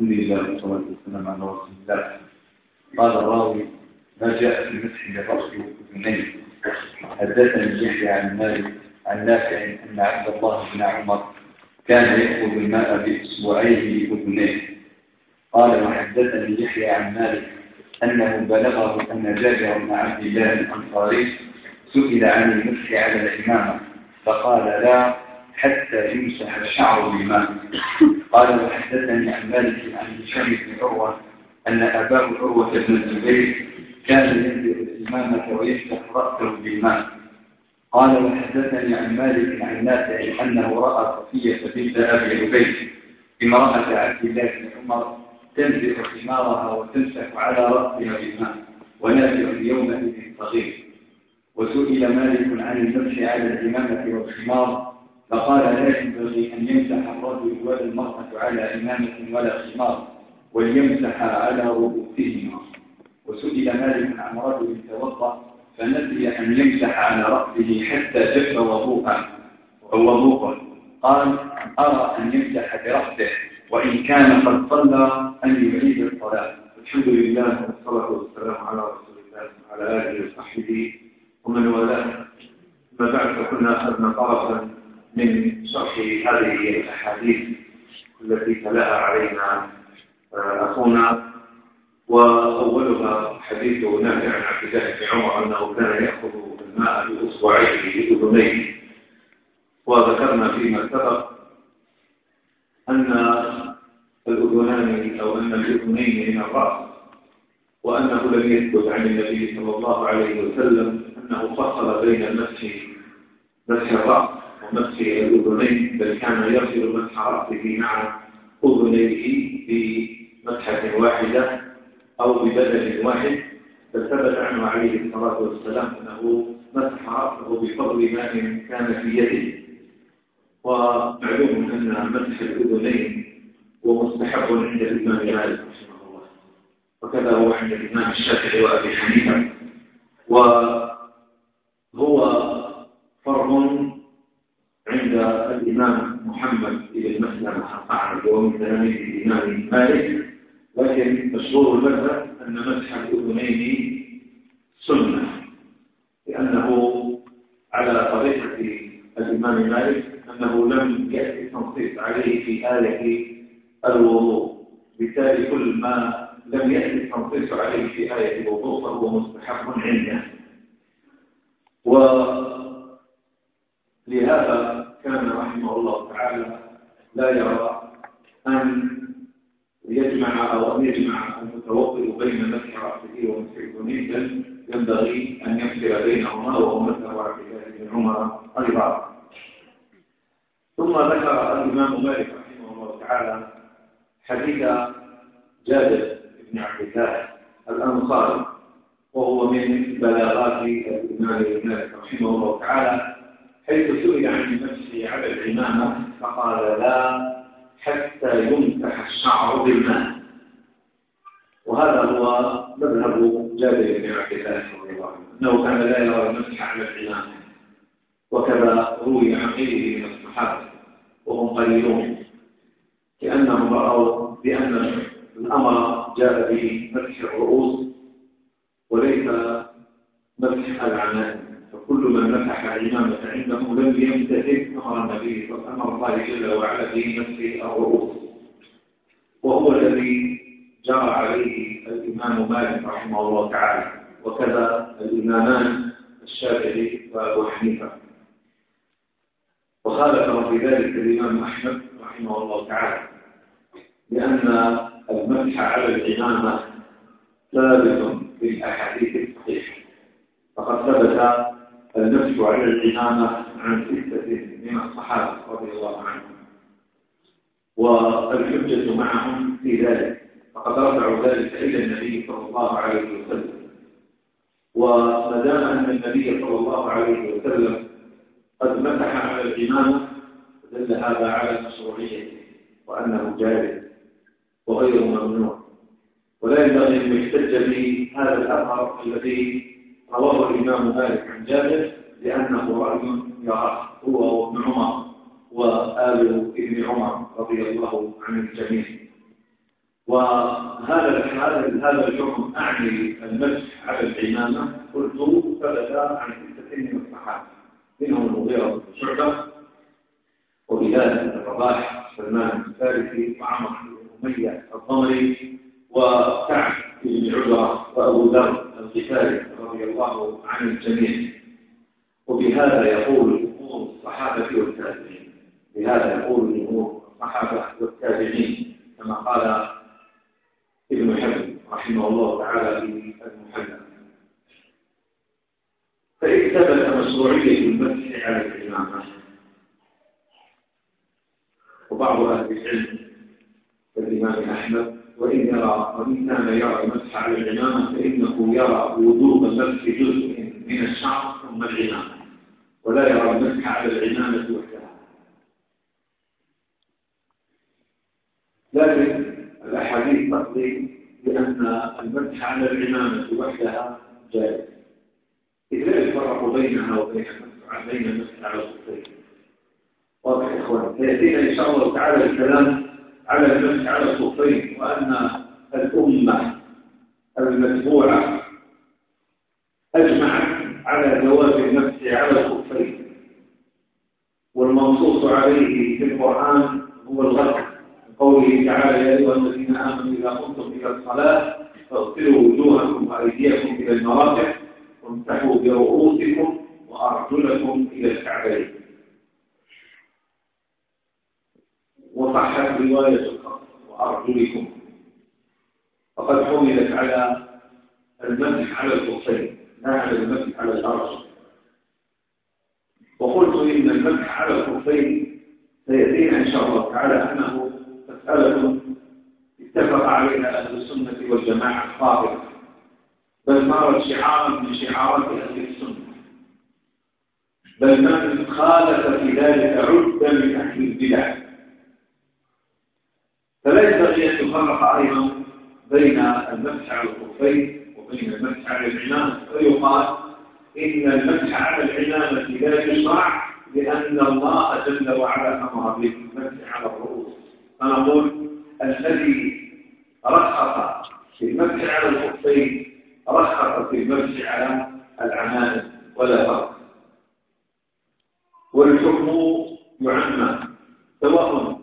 الحمد لله والصلاة والسلام على رسول الله. قال الراوي ما جاء في مسح للرأس والأذنين. حدثني يحيى عن مالك عن نافع أن عبد الله بن عمر كان يأخذ الماء بإصبعيه أذنيه قال وحدثني يحيى عن مالك أنه بلغه أن جابر بن عبد الله الأنصاري سئل عن المسح على الإمامة فقال لا حتى يمسح الشعر بالماء. قال وحدثني عن مالك عن هشام بن عروة أن أباه عروة بن الزبير كان ينزل الإمامة ويفتح رأسه بالماء. قال وحدثني عن مالك عن نافع أنه رأى صفية بنت أبي عبيد امرأة عبد الله بن عمر تنزع حمارها وتمسح على رأسها بالماء ونافع يومئذ صغير. وسئل مالك عن المسح على الإمامة والخمار فقال لا ينبغي أن يمسح الرجل ولا المرأة على إمامة ولا خمار وليمسح على رؤوسهما وسئل مالك عن رجل توضأ فنسي أن يمسح على رأسه حتى جف وضوءا وضوءا قال أرى أن يمسح برأسه وإن كان قد صلى أن يعيد الصلاة. الحمد لله والصلاة والسلام على رسول الله وعلى آله وصحبه ومن والاه. ما بعد فكنا أخذنا طرفا من شرح هذه الأحاديث التي تلاها علينا آه، أخونا. وأولها حديث نافع عن عبد الله عمر أنه كان يأخذ الماء بأصبعيه بأذنيه. وذكرنا فيما سبق أن الأذنان أو أن الأذنين من الرأس وأنه لم يثبت عن النبي صلى الله عليه وسلم أنه فصل بين المسح مسح الرأس ومسح الأذنين بل كان يغسل مسح رأسه مع أذنيه بمسحة واحدة أو ببدل واحد. بل ثبت عنه عليه الصلاة والسلام أنه مسح رأسه بفضل ماء كان في يده. ومعلوم أن مسح الأذنين هو مستحب عند الإمام مالك رحمه الله. وكذا هو عند الإمام الشافعي وأبي حنيفة. وهو فرض محمد بن مسلم القعنبي ومن تلاميذ الإمام مالك لكن مشهور المذهب أن مسح الأذنين سنة لأنه على طريقة الإمام مالك أنه لم يأتي التنصيص عليه في آية الوضوء. بالتالي كل ما لم يأتي التنصيص عليه في آية الوضوء فهو مستحب عنده. ولهذا كان رحمه الله تعالى لا يرى أن يجمع أو أن يجمع المتوضئ بين مسح رأسه ومسح بل ينبغي أن يفصل بينهما وهو مسح عبد الله بن عمر أيضا. ثم ذكر الإمام مالك رحمه الله تعالى حديث جابر بن عبد الله الأنصاري وهو من بلاغات الإمام مالك رحمه الله تعالى حيث سئل عن المسح على الإمامة فقال لا حتى يمسح الشعر بالماء. وهذا هو مذهب جابر بن عبد الله رضي الله عنه أنه كان لا يرى المسح على العمامه وكذا روي عن غيره من الصحابة وهم قليلون. كانهم رأوا بأن الأمر جاء به مسح الرؤوس وليس مسح العمائم فكل من مسح الإمامة عنده لم يمتثل أمر النبي صلى الله جل وعلا في نفس الرؤوس. وهو الذي جرى عليه الإمام مالك رحمه الله تعالى وكذا الإمامان الشافعي وأبو حنيفة. وخالف في ذلك الإمام أحمد رحمه الله تعالى لأن المسح على الإمامة ثابت في الأحاديث الصحيحة. فقد ثبت المسح على الإمامة عن ستة من الصحابة رضي الله عنهم. والحجة معهم في ذلك فقد رفعوا ذلك إلى النبي صلى الله عليه وسلم. وما دام أن النبي صلى الله عليه وسلم قد مسح على الإمامة دل هذا على مشروعيته وأنه جائز وغير ممنوع. ولا ينبغي أن يحتج بهذا الأثر الذي رواه الإمام مالك عن جابر لأنه رأي يراه هو وابن عمر وآل ابن عمر رضي الله عن الجميع. وهذا هذا الحكم أعني المسح على العمامة. قلت ثبت عن ستة من الصحابة. منهم المغيرة بن شعبة وبلال الرباح سلمان الفارسي وعمر بن أمية الضمري وكعب بن عجرة وأبو ذر الغفاري. رضي الله عن الجميع. وبهذا يقول جمهور الصحابة والتابعين. بهذا يقول جمهور الصحابة والتابعين. كما قال ابن حزم رحمه الله تعالى في المحلى فإن ثبت مشروعية المسح على الإمامة. وبعض أهل العلم كالإمام أحمد وإن يرى وإن كان يرى المسح على العمامة فإنه يرى وجوب مسح جزء من الشعر ثم العمامة ولا يرى المسح على العمامة وحدها لكن الأحاديث تقضي بأن المسح على العمامة وحدها جائز. إذ لا يفرق بينها وبين المسح المسح على الصفين. واضح يا إخوان؟ سيأتينا إن شاء الله تعالى الكلام على المسح على الصفين وأن الأمة المتبوعة أجمعت على جواز المسح على الخفين والمنصوص عليه في القرآن هو الغرق. قوله تعالى يا أيها الذين آمنوا إذا قمتم إلى الصلاة فاغسلوا وجوهكم وأيديكم إلى المرافق وامسحوا برؤوسكم وأرجلكم إلى الكعبين. وصحت رواية وأرجلكم. فقد حملت على المسح على الخفين لا على المسح على الأرض. وقلت إن المسح على الخفين سيأتينا إن شاء الله تعالى أنه مسألة اتفق عليها أهل السنة والجماعة الخاطئة بل صارت شعارا من شعارات أهل السنة. بل من خالف في ذلك عدة من أهل البدع. فلا ينبغي أن يفرق أيضا بين المسح على الخفين وبين المسح على العمامة فيقال إن المسح على العمامة لا يشرع لأن الله جل وعلا أمر بالمسح على الرؤوس. فنقول الذي رخص في المسح على الخفين رخص في المسح على العمامة ولا فرق. والحكم يعمم سواء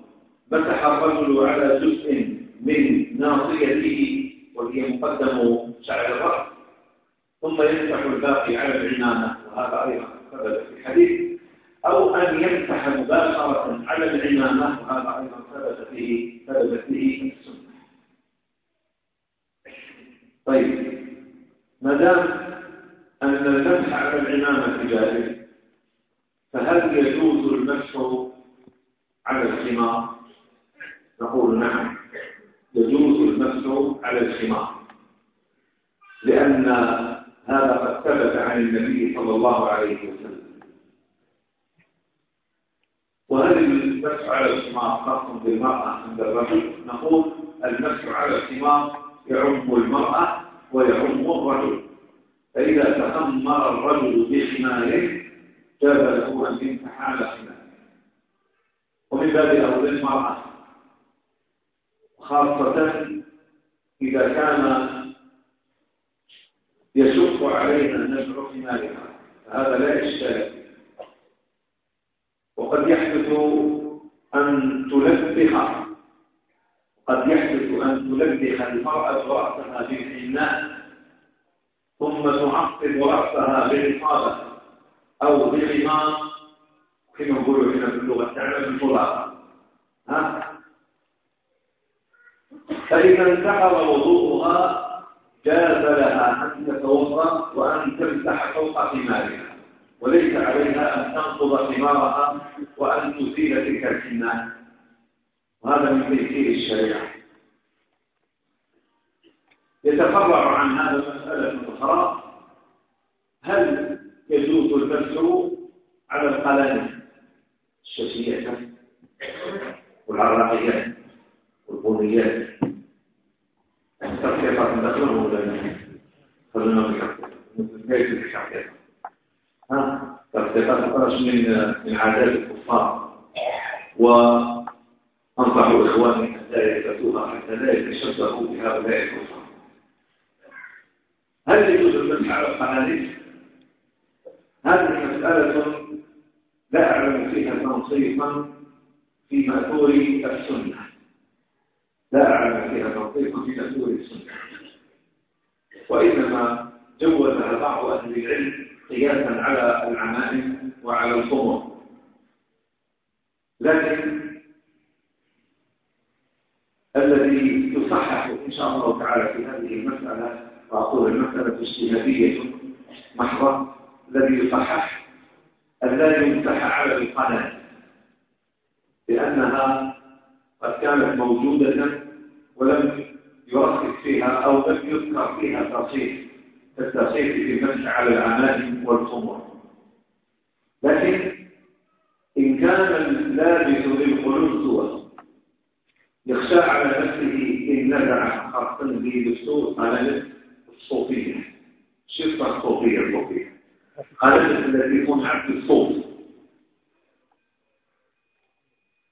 مسح الرجل على جزء من ناصيته وهي مقدم شعر الرأس. ثم يمسح الباقي على العمامة. وهذا أيضا ثبت في الحديث. أو أن يمسح مباشرة على العمامة. وهذا أيضا ثبت فيه ثبت فيه السنة. طيب. ما دام أن المسح على العمامة جائز فهل يجوز المسح على الخمار نقول نعم يجوز المسح على الخمار. لأن هذا قد ثبت عن النبي صلى الله عليه وسلم. وهل المسح على الخمار خاص بالمرأة عند الرجل؟ نقول المسح على الخمار يعم المرأة ويعم الرجل. فإذا تخمر الرجل بخماره جاز له أن يمسح على خماره ومن باب أولى المرأة. خاصة إذا كان يشق عليها النزع في مالها فهذا لا إشكال. وقد يحدث أن تلبخ قد يحدث أن تلبخ المرأة رأسها بالحناء ثم تعقب رأسها بالإصابة أو بالغمام كما نقول هنا في اللغة تعمل الفراغ ها؟ فإذا انتقض وضوءها جاز لها أن تتوضأ وأن تمسح فوق ثمارها وليس عليها أن تنقض ثمارها وأن تزيل تلك الحنان وهذا من تيسير الشريعة. يتفرع عن هذا مسألة أخرى. هل يجوز المسح على القلم الشتية والعراقيات والبنيات التركيبات ندخلهم ولا خلونا من كيف الحقيقة ها تركيبات خرج من من عادات الكفار و أنصح إخواني أن لا يلبسوها حتى لا بهؤلاء الكفار هل يجوز المسح على القناديل؟ هذه مسألة لا أعلم فيها تنصيفا في مأثور السنة لا أعلم فيها تنصيفا في مأثور السنة. وإنما جوزها بعض أهل العلم قياسا على العمائم وعلى الخمر لكن الذي يصحح إن شاء الله تعالى في هذه المسألة وأقول المسألة اجتهادية محضة الذي يصحح أن لا يمسح على القناة لأنها قد كانت موجودة ولم يرخص فيها أو لم يذكر فيها تصحيح كالتصحيح في المسح على العمائم والخمر لكن إن كان اللابس للخلوص سوى يخشى على نفسه إن نزع خاصة بدستور قناة الصوفية شفة الصوفية الصوفية. قناة التي صنعت بالصوت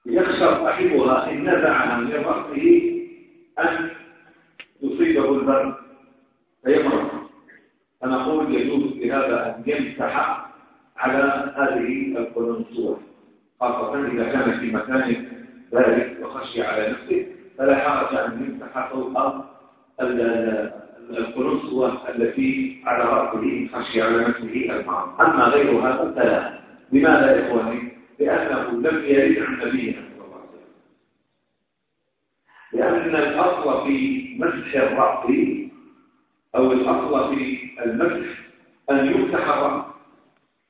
يخشى صاحبها إن نزعها من أن يصيبه البرد فيمرض فنقول يجوز بهذا أن يمسح على هذه القلنسوة خاصة إذا كان في مكان بارد وخشي على نفسه فلا حرج أن يمسح فوق القلنسوة التي على رأسه خشي على نفسه المرض أما غير هذا فلا. لماذا يا إخواني؟ لأنه لم يرد عن نبينا صلى الله عليه وسلم لأن الأصل في مسح الرأس أو الأصل في المسح أن يمسح الرأس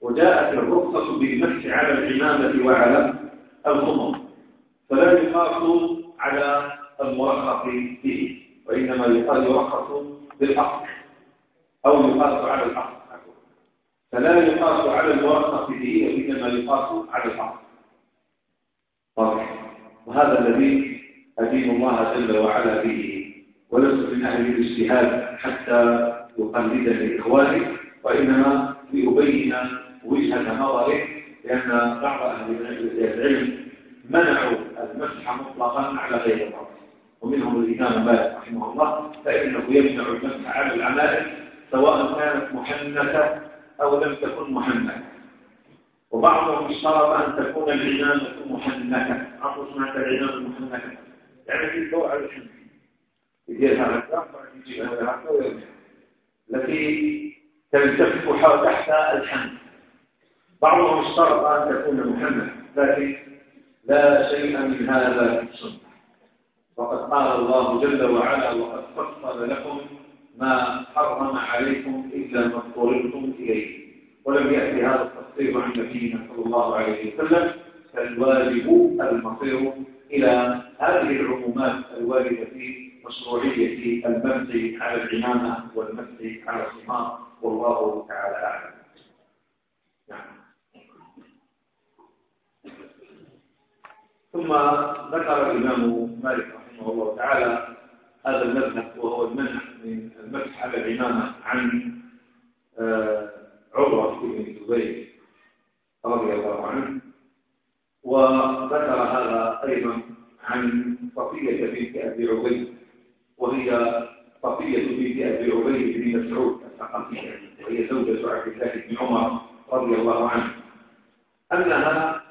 وجاءت الرخصة بالمسح على العمامة وعلى الخمر فلا يقاس على المرخص به وإنما يرخص بالأصل أو يقاس على الأصل. فلا يقاس على المرخص به وإنما يقاس على الأصل. طبعا وهذا الذي أدين الله جل وعلا به ولست من أهل الاجتهاد حتى يقلد لإخواني وإنما لأبين وجهة نظره لأن بعض أهل العلم منعوا المسح مطلقا على غير الرأس ومنهم الإمام مالك رحمه الله فإنه يمنع المسح على العمائم سواء كانت محنكة أو لم تكن محنكة وبعضهم اشترط أن تكون العمامة محنكة عرفوا سمعت العمامة المحنكة التي تلتف تحت الحنك بعضهم اشترط أن تكون محنكة لكن لا شيء من هذا السنة وقد قال الله جل وعلا وقد فصل لكم ما حرم عليكم إلا ما اضطررتم إليه. ولم يأتي هذا التفصيل عن نبينا صلى الله عليه وسلم فالواجب المصير إلى هذه العمومات الواردة في مشروعية المسح على العمامة والمسح على الصمام والله تعالى أعلم. نعم. ثم ذكر الإمام مالك رحمه الله تعالى هذا المذهب وهو المنع من المسح على الإمامة عن آه، عروة بن الزبير رضي الله عنه. وذكر هذا أيضا عن صفية بنت أبي عبيد وهي صفية بنت أبي عبيد بن مسعود الثقفية وهي زوجة عبد الله بن عمر رضي الله عنه. أنها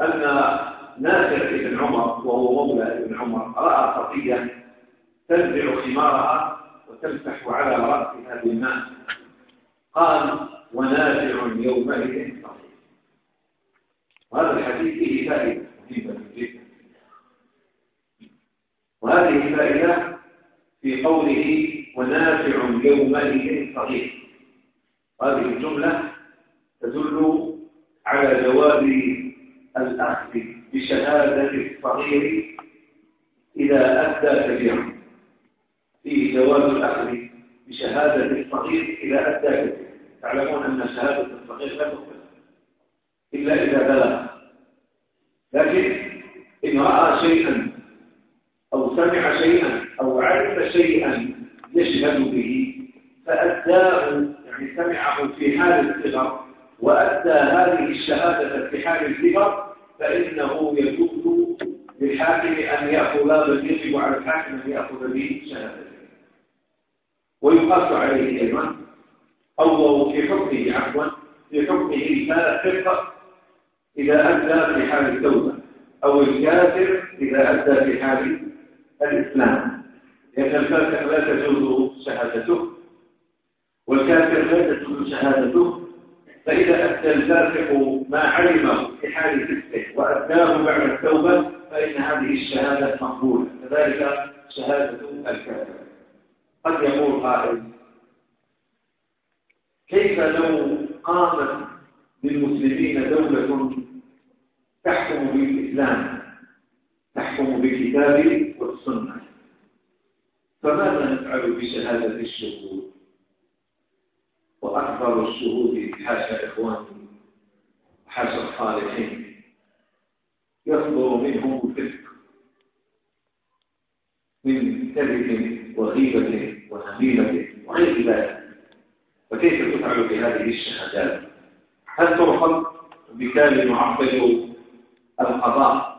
أن نافع بن عمر وهو مولى ابن عمر رأى صفية تنزع خمارها وتمسح على رأسها بالماء. قال ونافع يومئذ صفية وهذا الحديث فيه فائدة مهمة جدا وهذه الفائدة في قوله ونافع يومئذ صغير. هذه الجملة تدل على جواب الأخذ بشهادة الصغير إذا أدى كبيرا. فيه جواز الأخذ بشهادة الصغير إذا أدى كبيرا. تعلمون أن شهادة الصغير لا تقبل إلا إذا بلغ. لكن إن رأى شيئا أو سمع شيئا أو عرف شيئا يشهد به فأداه يعني سمعه في حال الصغر وأدى هذه الشهادة في حال الكبر فإنه يجوز للحاكم أن يأخذ بل يجب على الحاكم أن يأخذ به شهادته ويقاس عليه أيضا أو في حكمه عفوا في حكمه فاسق إذا أدى في حال التوبة أو الكافر إذا أدى في حال الإسلام. لأن الفاسق لا تجوز شهادته والكافر لا تجوز شهادته. فإذا أدى الفاسق ما علمه في حال فسقه وأداه بعد التوبة فإن هذه الشهادة مقبولة. كذلك شهادة الكافر. قد يقول قائل كيف لو قامت للمسلمين دولة تحكم بالإسلام تحكم بالكتاب والسنة. فماذا نفعل بشهادة الشهود؟ وأكثر الشهود حاشا إخواني حاشا الصالحين. يصدر منهم الفسق من كذب وغيبة ونميمة وغير ذلك. فكيف تفعل بهذه الشهادات؟ هل ترفض بكال معقد القضاء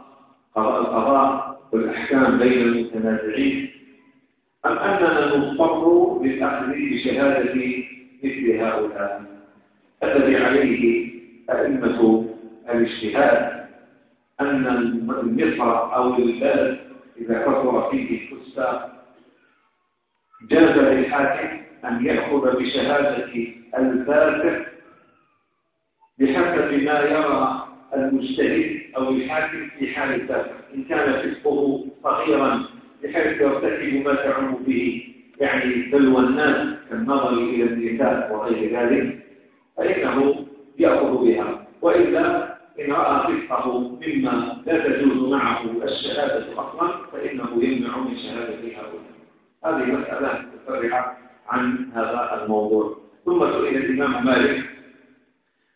قضاء القضاء والأحكام بين المتنازعين. أم أننا نضطر للأخذ بشهادة مثل هؤلاء؟ الذي عليه أئمة الإجتهاد أن المصر أو البلد إذا كثر فيه الفساق جاز للحاكم أن يأخذ بشهادة الفاسق بحسب ما يرى المجتهد أو الحاكم في حال الفاسق إن كان فسقه صغيرا بحيث يرتكب ما تعم به يعني بلوى الناس كالنظر إلى النساء وغير ذلك فإنه يأخذ بها. وإلا إن رأى فسقه مما لا تجوز معه الشهادة أصلا فإنه يمنع من شهادة هؤلاء. هذه مسألة متفرعة عن هذا الموضوع. ثم سئل الإمام مالك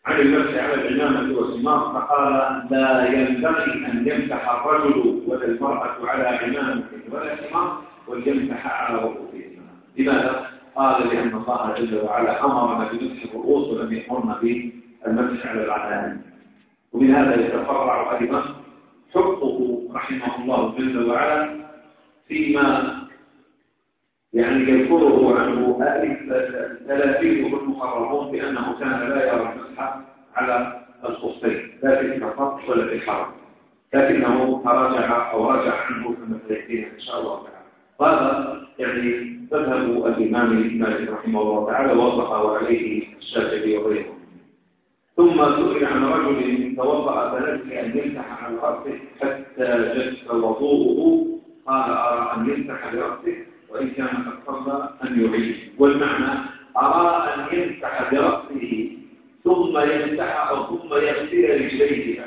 عن المسح على العمامة والسماط فقال لا ينبغي أن يمسح الرجل ولا المرأة على عمامة ولا سماط وليمسح على رؤوسهما لماذا؟ قال لأن الله جل وعلا أمرنا بمسح الرؤوس ولم يأمرنا بالمسح على العمامة ومن هذا يتفرع أيضا حقه رحمه الله جل وعلا فيما يعني يذكره عنه تلافيذه المقربون بأنه كان لا يرى المسح على الخفين لا في الفقط ولا في الحرم لكنه تراجع أو راجع عنه كما سيأتينا إن شاء الله تعالى. وهذا يعني مذهب الإمام مالك رحمه الله تعالى وصفه عليه الشافعي وغيره. ثم سئل عن رجل توضأ فنسي أن يمسح على رأسه حتى جف وضوءه. قال أرى أن يمسح برأسه وإن كان قد صلى أن يعيد والمعنى أرى أن يمسح برأسه ثم يمسح أو ثم يغسل رجليه.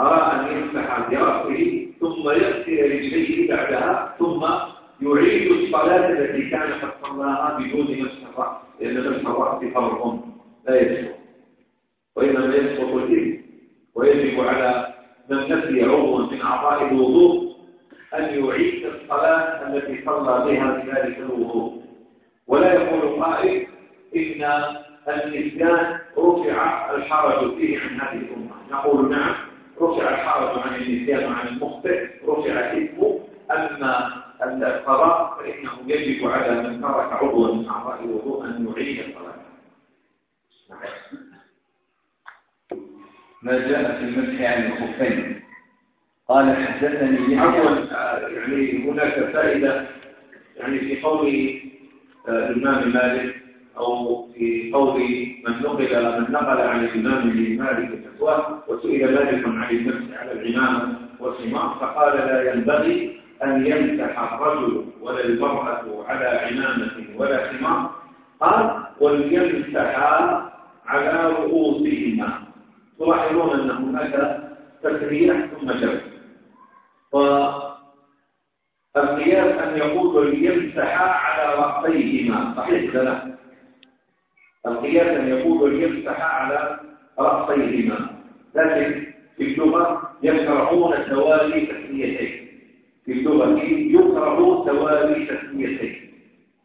أرى أن يمسح برأسه ثم يغسل رجليه بعدها ثم يعيد الصلاة التي كان قد صلاها بدون مسح الرأس لأن مسح الرأس فرض لا يسقط وإنما يسقط الإثم ويجب على من نسي عضوا من أعضاء الوضوء أن يعيد الصلاة التي صلى بها في ذلك الوضوء. ولا يقول قائل إن النسيان رفع الحرج فيه عن هذه الأمة. نقول نعم رفع الحرج عن النسيان وعن المخطئ رفع اسمه أما القضاء فإنه يجب على من ترك عضوا من أعضاء الوضوء أن يعيد الصلاة. ما جاء في المسح عن الخفين. قال حدثني عفوا. يعني هناك فائدة يعني في قول آه، الإمام مالك أو في قول من نقل من نقل عن الإمام مالك الفتوى وسئل مالك عن المسح على الإمامة والحمار فقال لا ينبغي أن يمسح الرجل ولا المرأة على عمامة ولا حمار. قال وليمسحا على رؤوسهما تلاحظون أن هناك تسريح ثم جمع والقياس أن يقول ليمسحا على رأسيهما. صحيح لا؟ القياس أن يقول ليمسحا على رأسيهما. لكن في اللغة يكرهون توالي تسميتين. في اللغة يكره توالي تسميتين.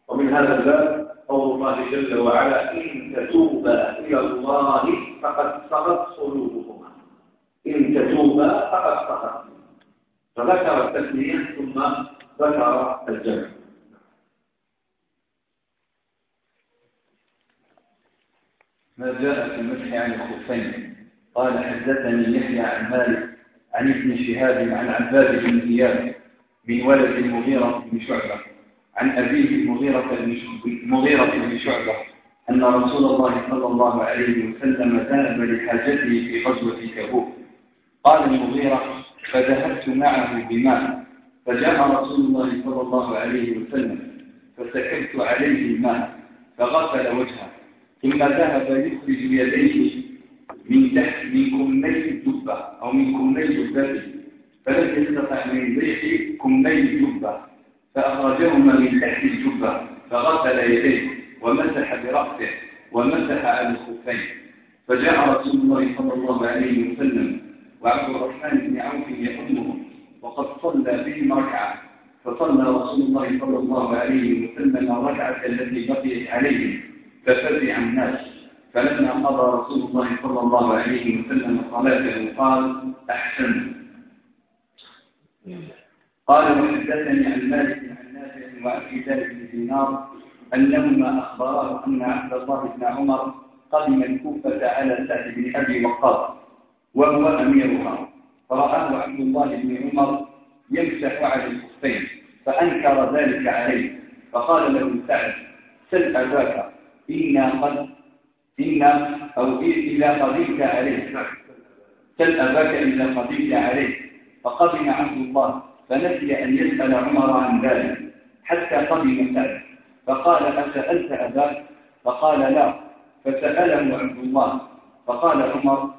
ومن هذا الباب قول الله جل وعلا إن تتوبا إلى الله فقد صغت قلوبكما. إن تتوبا فقد سقط فذكر التثنية ثم ذكر الجمع. ما جاء في المسح عن الخفين؟ قال حدثني يحيى عن مالك عن ابن شهاب عن عباد بن زياد من ولد المغيرة بن شعبة عن أبيه المغيرة بن شعبة أن رسول الله صلى الله عليه وسلم ذهب لحاجته في غزوة تبوك. قال المغيرة فذهبت معه بماء فجاء رسول الله صلى الله عليه وسلم فسكبت عليه الماء فغسل وجهه ثم ذهب يخرج يديه من تحت من كمي الجبة أو من كمي جبته فلم يستطع من ضيق كمي الجبة فأخرجهما من تحت الجبة فغسل يديه ومسح برأسه ومسح على الخفين. فجاء رسول الله صلى الله عليه وسلم وعبد الرحمن بن عوف يؤمهم وقد صلى بهم ركعة. فصلى رسول الله صلى الله عليه وسلم الركعة التي بقيت عليه ففزع الناس. فلما قضى رسول الله صلى الله عليه وسلم صلاته قال أحسن. قال وحدثني عن مالك عن نافع وأبي ذلك بن دينار أنهما أخبراه أن عبد الله بن عمر قدم الكوفة على سعد بن أبي وقاص. وهو أميرها. فرآه عبد الله بن عمر يمسح على الخفين فأنكر ذلك عليه. فقال له سعد سل أباك إنا قد إنا أو إذا قدمت عليه. سل أباك إذا قدمت عليه. فقدم عبد الله فنسي أن يسأل عمر عن ذلك حتى قدم سعد. فقال أسألت أباك؟ فقال لا. فسأله عبد الله فقال عمر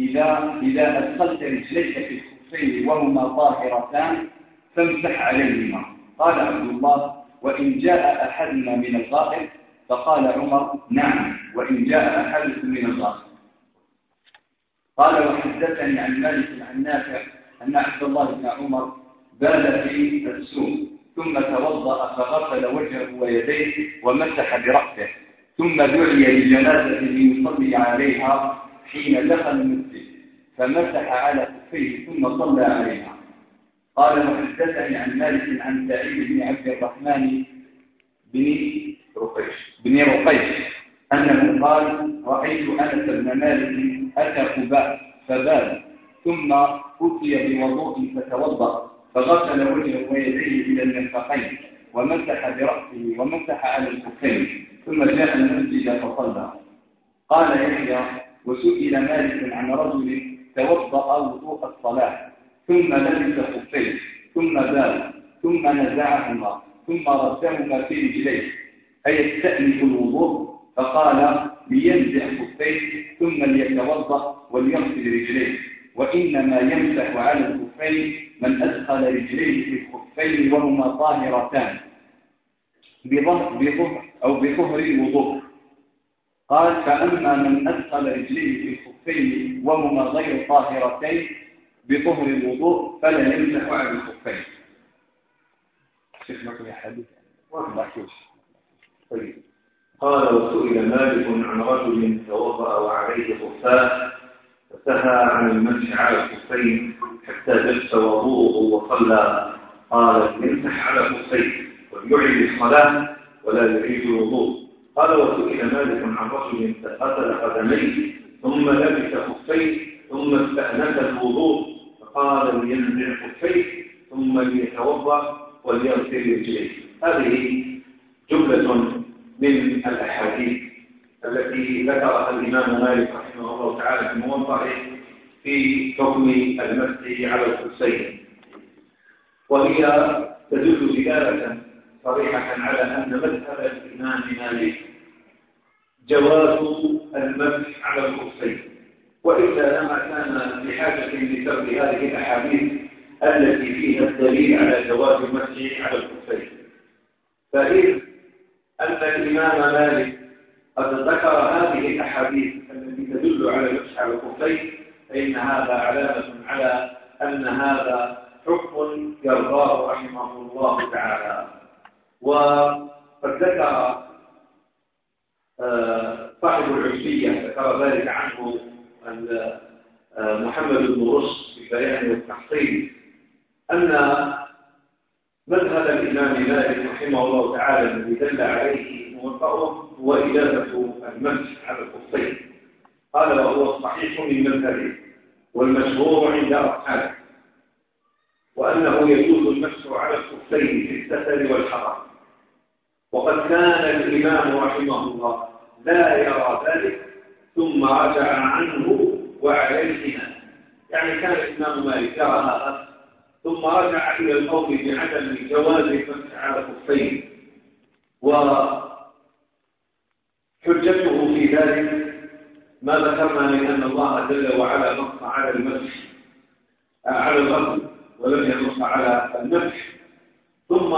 إذا إذا أدخلت رجليك في الخفين وهما طاهرتان فامسح عليهما. قال عبد الله وإن جاء أحدنا من الغائب فقال عمر نعم وإن جاء أحدكم من الغائب. قال وحدثني عن مالك عن نافع أن عبد الله بن عمر بال في السوق ثم توضأ فغسل وجهه ويديه ومسح برأسه ثم دعي لجنازة ليصلي عليها حين دخل المسجد فمسح على كفيه ثم صلى عليها. قال وحدثني عن مالك عن سعيد بن عبد الرحمن بن رقيش بن رقيش أنه قال رأيت أنس بن مالك أتى قباء فبال ثم أتي بوضوء فتوضأ فغسل وجهه ويديه إلى المرفقين ومسح برأسه ومسح على الكفين ثم جاء المسجد فصلى. قال يحيى وسئل مالك عن رجل توضأ وضوء الصلاة ثم لبس خفيه ثم بال ثم نزعهما ثم ردهما في رجليه أي يستأنف الوضوء؟ فقال لينزع خفيه ثم ليتوضأ وليغسل رجليه. وإنما يمسح على الخفين من أدخل رجليه في الخفين وهما طاهرتان. بظهر أو بظهر الوضوء. قال فأما من أدخل رجليه في الخفين وهما غير طاهرتين بطهر الوضوء فلا يمسح على الخفين شيخ لكم يا حديث طيب. قال وسئل مالك عن رجل توضأ وعليه خفاء فسهى عن المسح على الخفين حتى جلس وضوءه وصلى. قال يمسح على الخفين وليعيد الصلاة ولا يعيد الوضوء. قال وسئل مالك عن رجل غسل قدميه ثم لبس خفيه ثم استأنس الوضوء فقال لينزع خفيه ثم ليتوضأ وليغسل رجليه هذه جملة من الأحاديث التي ذكرها الإمام مالك رحمه الله تعالى في موضعه في حكم المسح على الخفين وهي تدل دلالة صريحة على أن مذهب الإمام مالك جواز المسح على الخفين وإلا لما كان بحاجة لسرد هذه الأحاديث التي فيها الدليل على جواز المسح على الخفين فإذ أن الإمام مالك قد ذكر هذه الأحاديث التي تدل على المسح على الخفين فإن هذا علامة على أن هذا حكم يرضاه رحمه الله تعالى. وقد ذكر آه، صاحب العشبية ذكر ذلك عنه آه، محمد بن رشد في بيان والتحصيل أن مذهب الإمام مالك رحمه الله تعالى الذي دل عليه موفقه هو إجابة المسح على الخفين قال وهو الصحيح من مذهبه والمشهور عند أصحابه وأنه يجوز المسح على الخفين في السفر والحرم. وقد كان الإمام رحمه الله لا يرى ذلك ثم رجع عنه وعليهما يعني كان الإمام مالك يرى هذا ثم رجع إلى القول بعدم جواز المسح على الخفين وحجته في ذلك ما ذكرنا من أن الله جل وعلا نص على المسح على الغسل ولم ينص على المسح. ثم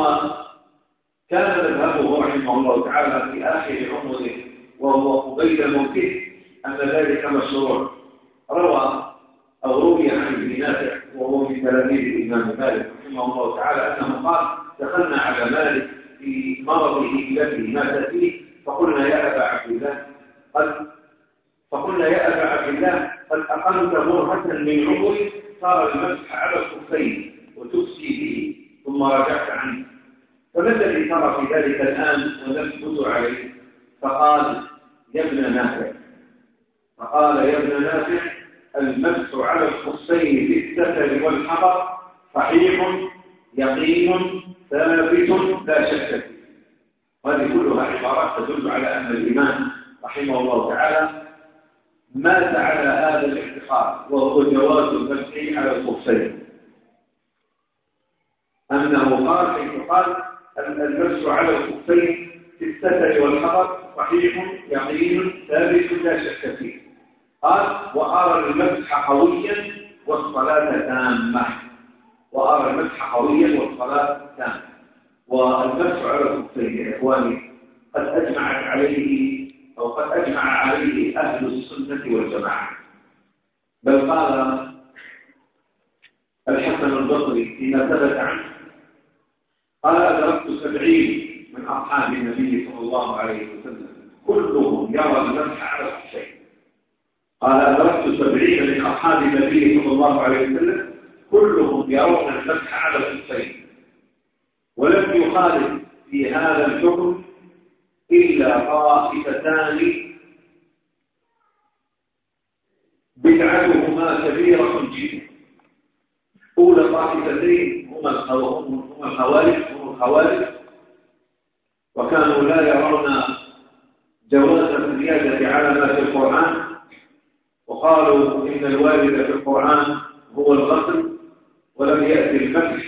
كان مذهبه رحمه الله تعالى في آخر عمره وهو قبيل موته أن ذلك مشروع. روى أو روي عن ابن نافع وهو من تلاميذ الإمام مالك رحمه الله تعالى أنه قال دخلنا على مالك في مرضه الذي مات فيه فقلنا يا أبا عبد الله قد فقلنا يا أبا عبد الله قد أقمت مرهة من عمري صار المسح على الخفين وتكسي به ثم رجعت عنه. فما الذي في ذلك الآن ونثبت عليه؟ فقال يا ابن نافع. فقال يا ابن نافع المسح على الخصين في السفر والحضر صحيح يقين ثابت لا شك فيه. وهذه كلها عبارات تدل على أن الإمام رحمه الله تعالى مات على هذا الاعتقاد وهو جواز المسح على الخصين. أنه قال حيث قال المسح على الخفين في السفر والحضر صحيح يقين ثابت لا شك فيه. قال وأرى المسح قويا والصلاة تامة. وأرى المسح قويا والصلاة تامة. والمسح على الخفين يا إخواني قد أجمعت عليه أو قد أجمع عليه أهل السنة والجماعة. بل قال الحسن البصري فيما ثبت عنه قال أدركت سبعين من أصحاب النبي صلى الله عليه وسلم. كلهم يرى المسح على الحسين. قال أدركت سبعين من أصحاب النبي صلى الله عليه وسلم. كلهم يرون المسح على الحسين. ولم يخالف في هذا الحكم إلا طائفتان بدعتهما كبيرة جدا. أولى طائفتين هما الخوارج هم الخوارج وكانوا لا يرون جواز الزيادة على ما في القرآن. وقالوا إن الوارد في القرآن هو الغسل ولم يأتي المسح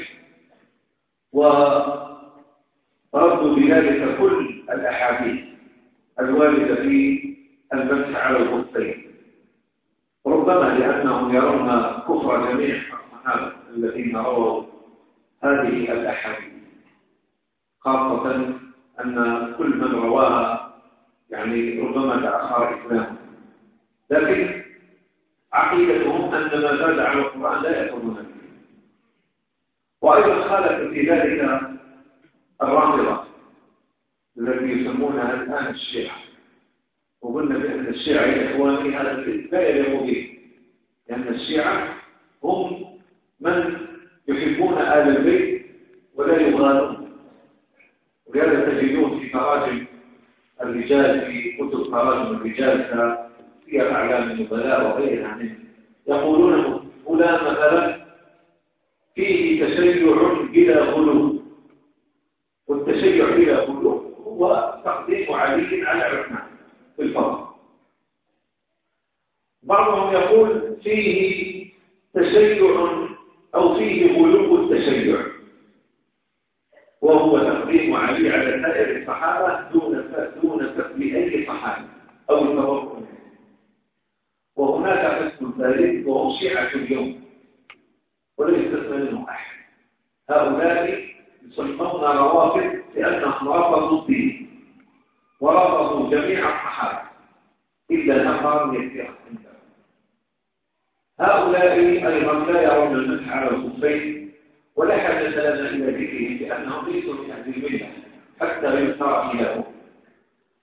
وردوا بذلك كل الأحاديث الواردة في المسح على الخفين ربما لأنهم يرون كفر جميع الصحابة الذين رووا هذه الأحاديث خاصة أن كل من رواها يعني ربما تأخر إسلامه لكن عقيدتهم أن ما زاد على القرآن لا يكون وأيضا خالف في ذلك الرافضة التي يسمونها الآن الشيعة. وقلنا بأن الشيعة يا إخواني هذا لا يليق به لأن الشيعة هم من يحبون آل البيت ولا يغالون ولهذا تجدون في تراجم الرجال في كتب تراجم الرجال في أعلام النبلاء وغيرها منه. يقولون فلان مثلا فيه تشيع بلا غلو. والتشيع بلا غلو هو تقديم علي على عثمان في الفضل. بعضهم يقول فيه تشيع أو فيه غلو التشيع. وهو تقديم علي على سائر الصحابة دون دون سب أي صحابي أو التوقف. وهناك قسم ثالث وهم شيعة اليوم. يستثنى منهم أحد. هؤلاء يسمون روافض لأنهم رفضوا الدين. ورفضوا جميع الصحابة. إلا نفر يسير هؤلاء أيضا لا يرون المسح على الخفين ولا حاجة لنا إلى ذكرهم لأنهم ليسوا من أهل الملة حتى ينصر إليهم.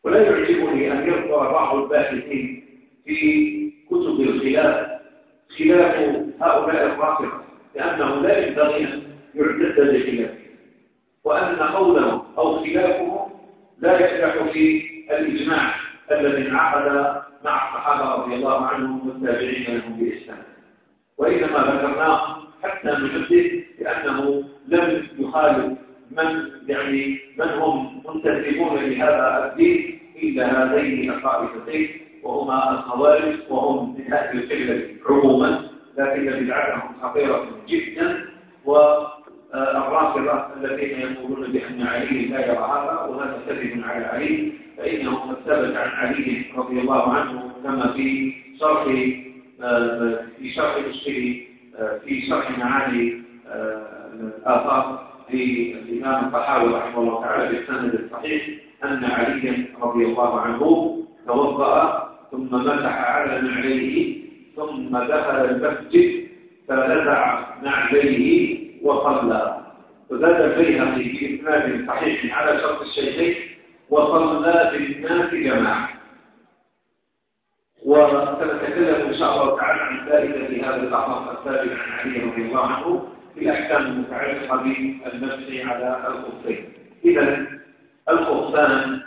ولا يعجبني أن يذكر بعض الباحثين في كتب الخلاف خلاف هؤلاء الرافضة لأنه لا ينبغي أن يعتد بخلافه وأن قولهم أو خلافهم لا يصلح في الإجماع الذي انعقد مع الصحابة رضي الله عنهم والتابعين لهم بإحسان. وإنما ذكرناه حتى نجدد لأنه لم يخالف من يعني من هم منتسبون لهذا الدين إلا هذين الطائفتين وهما الخوارج وهم من أهل القبلة عموما. لكن بدعتهم خطيرة جدا والرافضة الذين يقولون بأن علي لا يرى هذا وهذا كذب على علي فإنه قد ثبت عن علي رضي الله عنه كما في شرح في شرح مشكل في شرح معاني الآثار للإمام الطحاوي رحمه الله تعالى بالسند الصحيح أن عليا رضي الله عنه توضأ ثم مسح على نعليه ثم دخل المسجد فنزع نعليه وصلى البيهقي في إسناد صحيح على شرط الشيخين وصلى بالناس جماعة. وسنتكلم إن شاء الله تعالى عن فائدة هذا الأمر الثابت عن علي رضي الله عنه في الأحكام المتعلقة بالمسح على الخفين إذا الخفان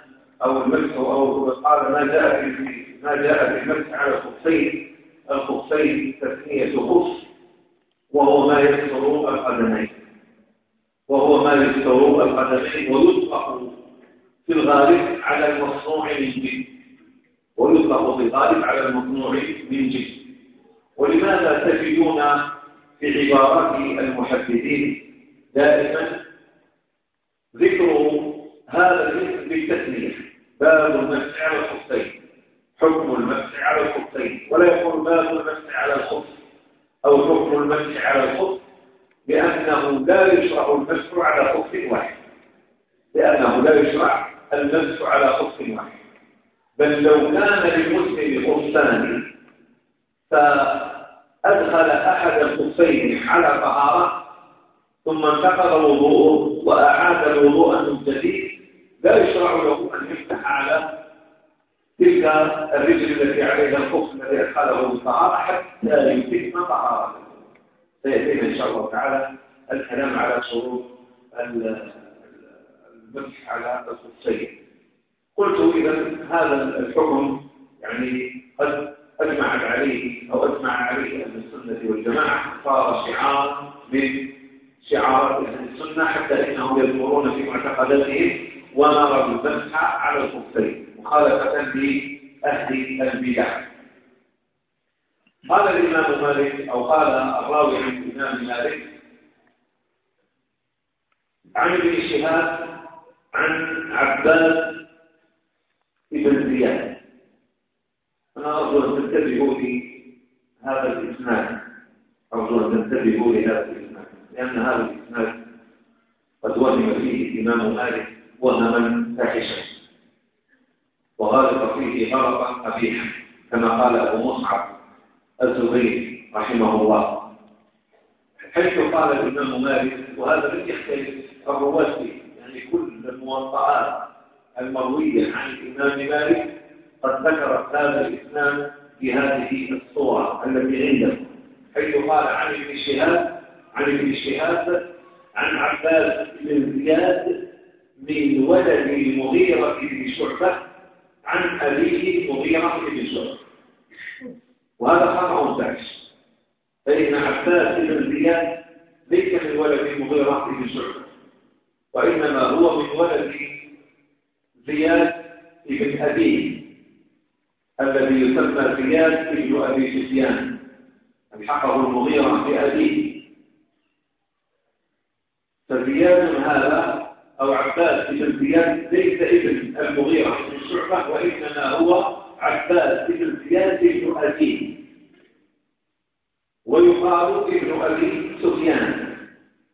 أو المسح أو قال ما جاء في ما جاء في المسح على الخفين الخفين تسمية خف وهو ما يستر القدمين. وهو ما يستر القدمين ويطلق في الغالب على المصنوع من جلد ويطلق في الغالب على المصنوع من جلد ولماذا تجدون في عبارات المحدثين دائما ذكر هذا الاسم بالتسمية؟ باب المسح على الخفين. حكم المسح على الخفين. ولا يقول باب المسح على الخف. أو حكم المسح على الخف لأنه لا يشرع المسح على خف واحد. لأنه لا يشرع المسح على خف واحد. بل لو كان للمسلم خفان فأدخل أحد الخفين على طهارة ثم انتقض وضوءه وأعاد الوضوء من جديد لا يشرع له أن يفتح على تلك الرجل التي عليها الخف الذي أدخله بالطهارة حتى يتم طهارته سيأتينا إن شاء الله تعالى الكلام على شروط المسح على الخفين قلت إذا هذا الحكم يعني قد أجمعت عليه أو أجمع عليه أهل السنة والجماعة. صار شعار من شعارات أهل السنة حتى إنهم يذكرون في معتقداتهم ونرى المسح على الخفين مخالفة لأهل البدع. قال الإمام مالك أو قال الراوي عن الإمام مالك عن ابن شهاب عن عباس بن زياد. أنا أرجو أن تنتبهوا لهذا الإسناد. أرجو أن تنتبهوا لهذا الإسناد. لأن هذا الإسناد قد وهم فيه الإمام مالك وهما فاحشا وغالط فيه غلطا قبيحا كما قال أبو مصعب الزبير رحمه الله. حيث قال الإمام مالك وهذا لم يختلف الرواة فيه يعني كل الموطئات المروية عن الإمام مالك قد ذكرت هذا الإسلام بهذه الصورة التي عنده. حيث قال عن ابن شهاب عن ابن شهاب عن عباس بن زياد من ولد المغيرة بن شعبة عن أبيه مغيرة بن شعبة وهذا خطأ فاحش فإن عباس بن زياد ليس من ولد المغيرة بن شعبة وإنما هو من ولد زياد بن أبيه الذي يسمى زياد بن أبي سفيان. ألحقه المغيرة بأبيه. فزياد هذا أو عباس بن زياد ليس ابن المغيرة بن شعبة وإنما هو عباس بن زياد بن أبيه ويقال ابن أبي سفيان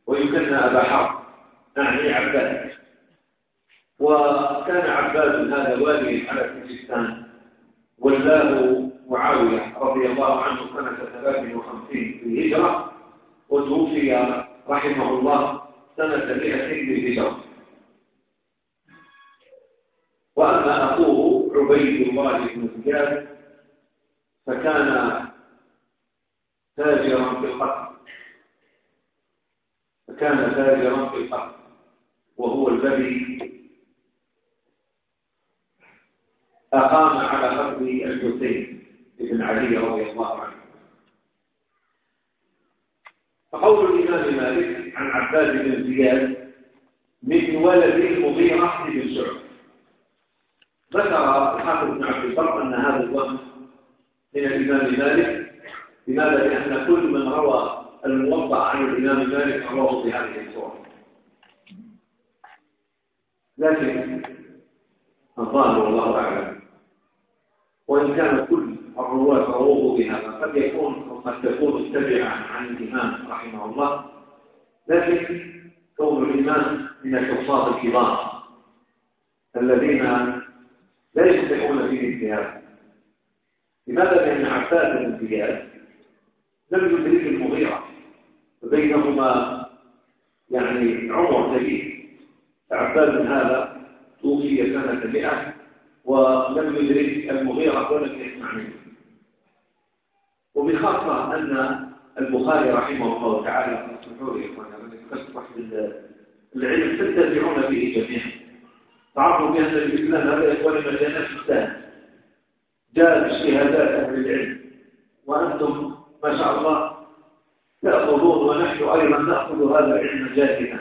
ويكنى أبا حرب يعني عباس وكان عباس هذا والي على كردستان ولاه معاوية رضي الله عنه سنة 53 في الهجرة وتوفي رحمه الله سنة 200 للهجرة وأما أخوه عبيد الله بن زياد فكان تاجرا في القتل. فكان تاجرا في القتل وهو الذي أقام على قتل الحسين بن علي رضي الله عنه. فقول الإمام مالك عن عباد بن زياد من ولد المغيرة بن شعب ذكر الحافظ بن عبد البر أن هذا الوهم من الإمام مالك. لماذا؟ لأن كل من روى الموضع عن الإمام مالك رواه بهذه الصورة. لكن الظاهر والله أعلم وإن كان كل الرواة رووه بهذا قد يكون قد تكون اتبع عن الإمام رحمه الله. لكن كون الإمام من الحفاظ الكبار الذين لا يستطيعون فيه اجتهاد. لماذا؟ لأن عباس بن زياد لم يدرك المغيرة وبينهما يعني عمر كبير. فعباس هذا توفي سنة 100 ولم يدرك المغيرة ولم يسمع منه. وبخاصة أن البخاري رحمه الله تعالى لي إخواني العلم تتبعون به جميعا. تعرفوا بأن الإسلام هذا يكون مجالات الثاني جاء بشهادات أهل العلم. وأنتم ما شاء الله تأخذون ونحن أيضا نأخذ هذا العلم جاهزا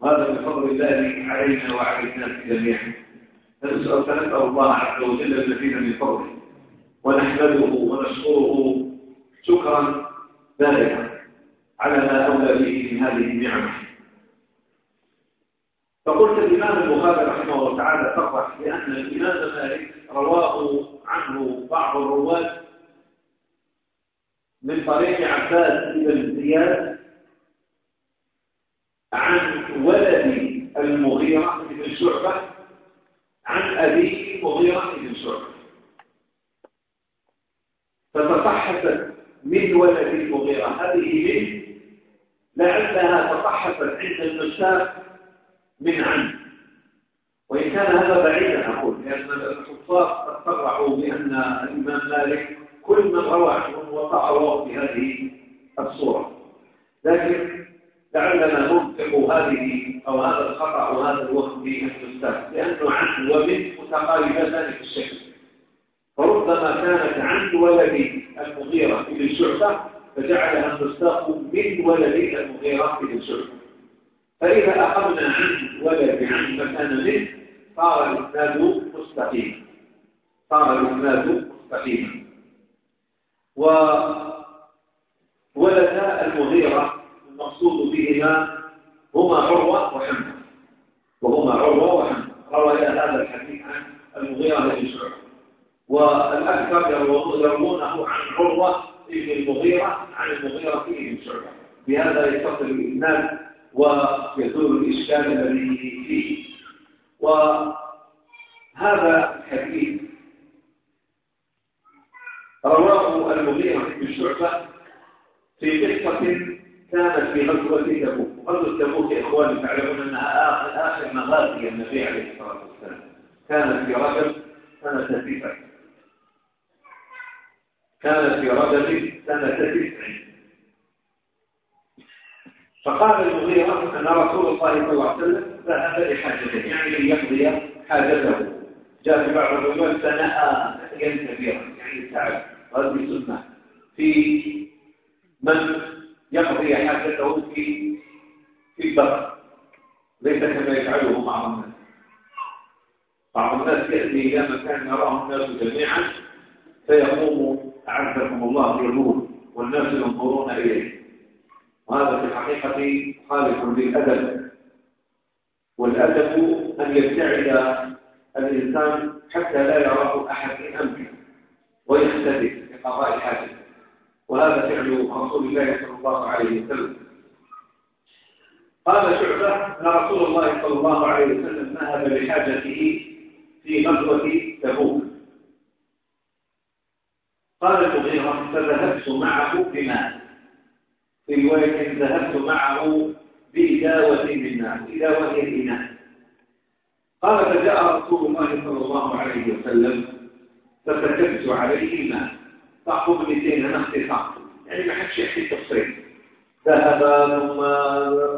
وهذا من فضل الله علينا وعلى الناس جميعا فنسأل الله عز وجل الذين من فضله. ونحمده ونشكره شكرا بالغا على ما أولى به من هذه النعمة. فقلت الإمام البخاري رحمه الله تعالى فرح لأن الإمام مالك رواه عنه بعض الرواة من طريق عباس بن زياد عن ولد المغيرة بن شعبة عن أبيه المغيرة بن شعبة. فتصحفت من ولد المغيرة هذه من لعلها تصحفت عند المشاق من عن وإن كان هذا بعيدا أقول لأن الحفاظ قد صرحوا بأن الإمام مالك كل من روى عنه وقع بهذه الصورة. لكن لعلنا ننطق هذه أو هذا الخطأ أو هذا الوهم بالنسبة لأنه عن ومن متقاربتان في الشكل فربما كانت عن ولد المغيرة بن شعبة فجعلها المستاق من ولد المغيرة بن شعبة. فإذا أخذنا عن ولد عن مكان منه صار الإسناد مستقيما صار الإسناد مستقيما وولد المغيرة المقصود بهما هما عروة وحمد. وهما عروة وحمد. روى هذا الحديث عن المغيرة بن شعبة. والأكثر يروونه عن عروة بن المغيرة عن المغيرة بن شعبة. بهذا يتصل الإسناد ويزول الإشكال الذي فيه. وهذا الحديث رواه المغيرة بن شعبة في قصة كانت في غزوة تبوك. غزوة تبوك يا إخواني تعلمون أنها آخر آخر مغازي النبي عليه الصلاة والسلام. كانت في رجب سنة تسع كانت في رجب سنة تسع فقال المغيرة أن رسول الله صلى الله عليه وسلم ذهب لحاجته يعني ليقضي حاجته. جاء في بعض الروايات سنأى كبيرا يعني تعب هذه سنة. في من يقضي حاجته في في البر ليس كما يفعله بعض الناس. بعض الناس يأتي إلى مكان يراه الناس جميعا فيقوم أعزكم الله يقول والناس ينظرون إليه. وهذا في الحقيقة خالف للأدب. والأدب أن يبتعد الإنسان حتى لا يراه أحد إن أمكن ويختلف لقضاء حاجته. وهذا فعل رسول الله صلى الله عليه وسلم. قال شعبة أن رسول الله صلى الله عليه وسلم ذهب لحاجته في غزوة تبوك. قال المغيرة فذهبت معه بماء في رواية ذهبت معه بإداوة ماء إداوة الإناء قال فجاء رسول الله صلى الله عليه وسلم فكتبت عليه الماء تأخذ مثلين اختصار يعني ما حدش يحكي التفصيل. ذهب ثم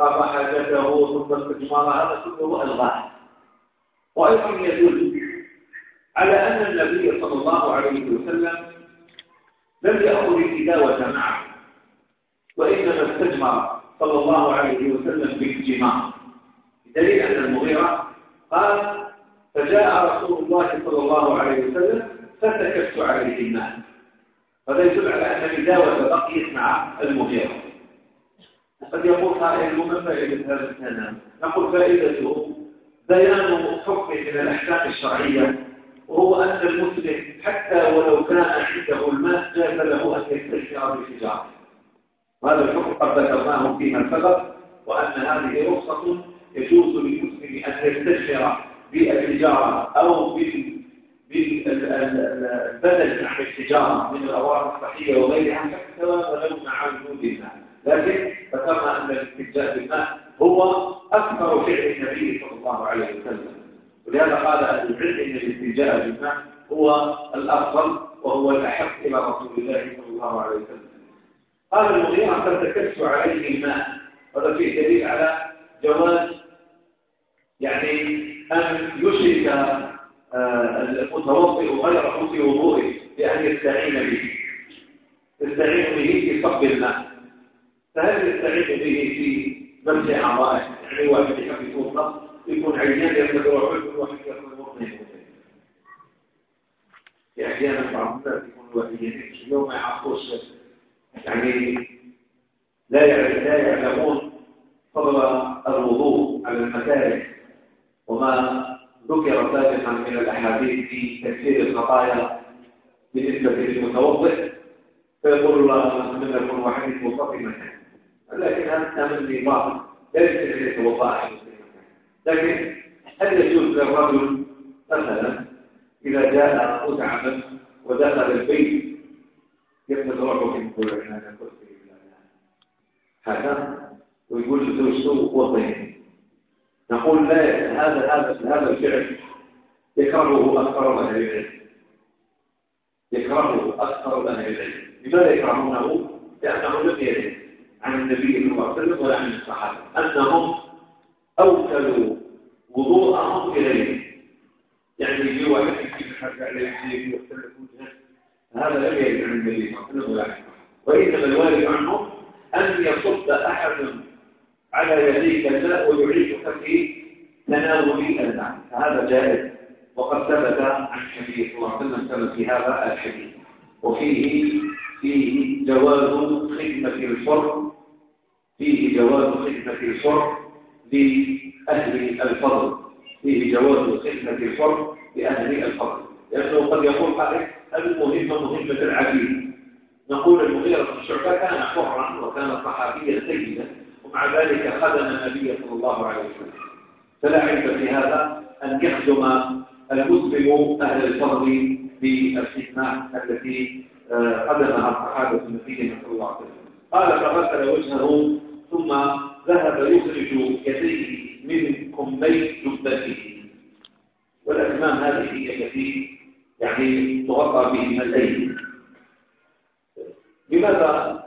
قضى حاجته ثم استجمار هذا كله ألغاء. وأيضا يدل على أن النبي صلى الله عليه وسلم لم يأخذ التلاوة معه. وإنما استجمر صلى الله عليه وسلم بالاجتماع. بدليل أن المغيرة قال فجاء رسول الله صلى الله عليه وسلم فسكت عليه الماء هذا يدل على أن التلاوة بقيت مع المغيرة. قد يقول قائل ما فائدة هذا الكلام. نقول فائدته بيان حكم من الأحكام الشرعية وهو أن المسلم حتى ولو كان عنده الماء جاز له أن يستشعر بالحجارة. وهذا الحكم قد ذكرناه فيما سبق وأن هذه رخصة يجوز للمسلم أن يستشعر بالحجارة أو بالبدل عن الحجارة من الأوراق الصحية وغيرها حتى ولو مع وجود الماء لكن ذكرنا أن الاستنجاء بالماء هو أكثر فعل النبي صلى الله عليه وسلم. ولهذا قال أهل العلم إن الاستنجاء بالماء هو الأفضل وهو الأحق إلى رسول الله صلى الله عليه وسلم. قال المغيرة قد تكس عليه الماء هذا فيه دليل على جواز يعني أن يشرك آه، المتوضئ غيره في وضوئه بأن يستعين به. يستعين به في صب الماء فهل يستعين به في مسح أعضائه؟ يعني واحد يكون يكون عيان يرتد روحه يكون واحد يرتد روحه في أحيانا بعض الناس يكون واحد يوم ما يعرفوش يعني لا لا يعلمون فضل الوضوء على المكاره وما ذكر سابقا من الأحاديث في تكفير الخطايا بالنسبة للمتوضئ. فيقول الله من يكون واحد مصطفى لكن هذا من باطل لا يمكن أن يتوضأ لكن هل يجوز للرجل مثلا إذا جاء متعبا ودخل البيت يقبل روحه في مقول هذا هذا؟ ويقول لزوجته وطني نقول لا هذا هذا هذا الفعل يكرهه أكثر أهل العلم. يكرهه أكثر أهل العلم. لماذا يكرهونه؟ لأنه لم يرد عن النبي صلى الله عليه وسلم ولا عن الصحابة. أنهم أوكلوا وضوءهم إليه. يعني يجي واحد يجيب حاجة على يحيي ويختلف وجهه هذا لم يرد عن النبي صلى الله عليه وسلم. وإنما الوارد عنه أن يصد أحد على يديك الماء ويعيشك في تناول الماء. هذا جائز. وقد ثبت عن النبي صلى الله عليه وسلم في هذا الحديث. وفيه فيه جواز خدمة الفرد فيه جواز خدمة الفرد لأهل الفضل فيه جواز خدمة الفرد لأهل الفضل لأنه قد يقول قائل المهمة مهمة العبيد نقول المغيرة بن شعبة كان حرا وكان صحابيا سيدا ومع ذلك خدم النبي صلى الله عليه وسلم. فلا عيب في هذا أن يخدم المسلم أهل الفضل بالخدمة التي قدمها الصحابة النبي صلى الله عليه وسلم. قال فغسل وجهه ثم ذهب يخرج يديه من كمي جبته. والأكمام هذه هي التي يعني تغطى بهما الأيدي. لماذا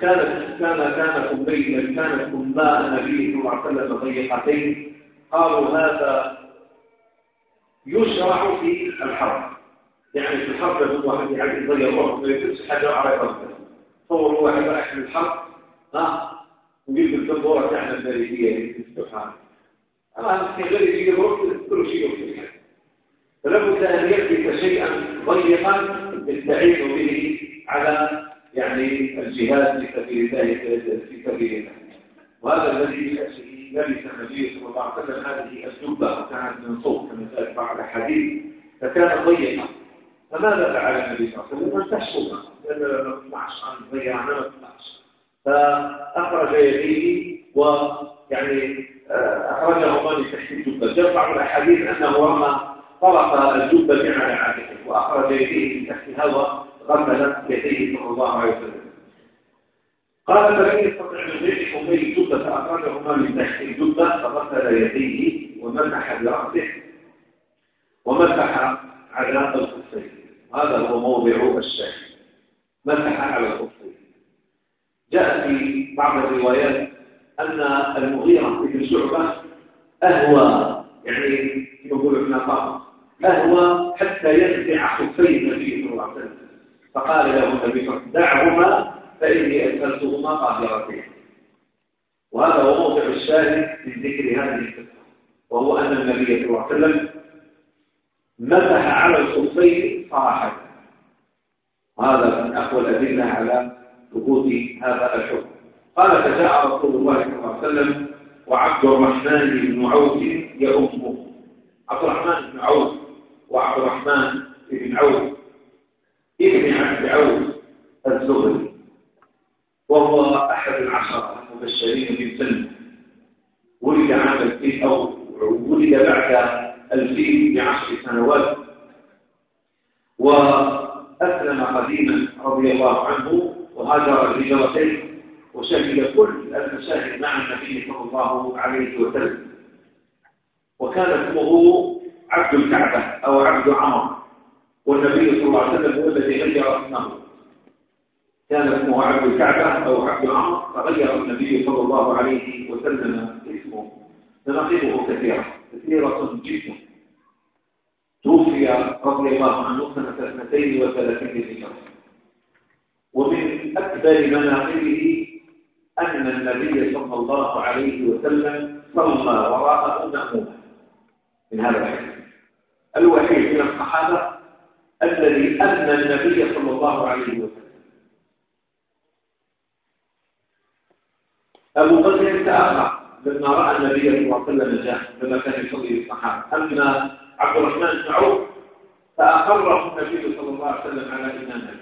كانت كان كان كمي كان كماء النبي صلى الله عليه وسلم ضيقتين؟ قالوا هذا يشرع في الحرب. يعني في الحرب لما واحد يعني يضيع روحه ما حاجة على رأسه. تصور واحد رايح الحرب. ها ويجيب الدبوره تاعنا البريديه سبحان الله. مسكين غير يجي يروح كل شيء يوصل فلابد أن يلبس شيئا ضيقا يستعين به على يعني الجهاد في سبيل الله في سبيل الله. وهذا الذي لأجله لبس النبي صلى الله عليه وسلم هذه الجبة وكانت من صوت كما ذلك بعد الحديث فكانت ضيقة فماذا فعل النبي صلى الله عليه وسلم؟ ما تحشوها لأن ما تطلعش عن ضيعنا ما تطلعش فأخرج يديه ويعني آه، أخرجهما من تحت الجبة جاء بعض الأحاديث أنه رمى طرف الجبة على عاتقه وأخرج يديه من تحت هواء غسل يديه صلى الله عليه وسلم. قال فلم يستطع من غير حمي الجبة فأخرجهما من تحت الجبة فغسل يديه ومسح برأسه ومسح على الخفين. هذا هو موضع الشاهد. مسح على الخفين. جاء في بعض الروايات أن المغيرة بن شعبة أهوى يعني يقول ابن طاقة أهوى حتى ينزع خفي النبي صلى الله عليه وسلم. فقال له النبي صلى الله عليه وسلم دعهما فإني أدخلتهما طاهرتين وهذا هو موضع الشاهد في ذكر هذه القصة وهو أن النبي صلى الله عليه وسلم مسح على الخفين صراحة وهذا من أقوى الأدلة على ثبوت هذا الحكم. قال فجاء رسول الله صلى الله عليه وسلم وعبد الرحمن بن عوف يؤمه عبد الرحمن بن عوف وعبد الرحمن بن عوف ابن عبد عوف الزهري وهو أحد العشرة المبشرين بالجنة ولد عام الفيل أو ولد بعد الفيل بعشر سنوات. وأسلم قديما رضي الله عنه وهاجر الهجرتين وشهد كل المشاهد مع النبي صلى الله عليه وسلم. وكان اسمه عبد الكعبة أو عبد عمر. والنبي صلى الله عليه وسلم هو الذي غير اسمه. كان اسمه عبد الكعبة أو عبد عمر فغير النبي صلى الله عليه وسلم اسمه. مناقبه كثيرة كثيرة جدا. توفي رضي الله عنه سنة اثنتين وثلاثين هجرة. ومن أكبر مناقبه أن النبي صلى الله عليه وسلم صلى وراءه مأموما من هذا الحديث. الوحيد من الصحابة الذي أن النبي صلى الله عليه وسلم. أبو بكر تأخر لما رأى النبي صلى الله عليه وسلم جاء لما كان يصلي بالصحابة. أما عبد الرحمن بن عوف فأقره النبي صلى الله عليه وسلم على إمامته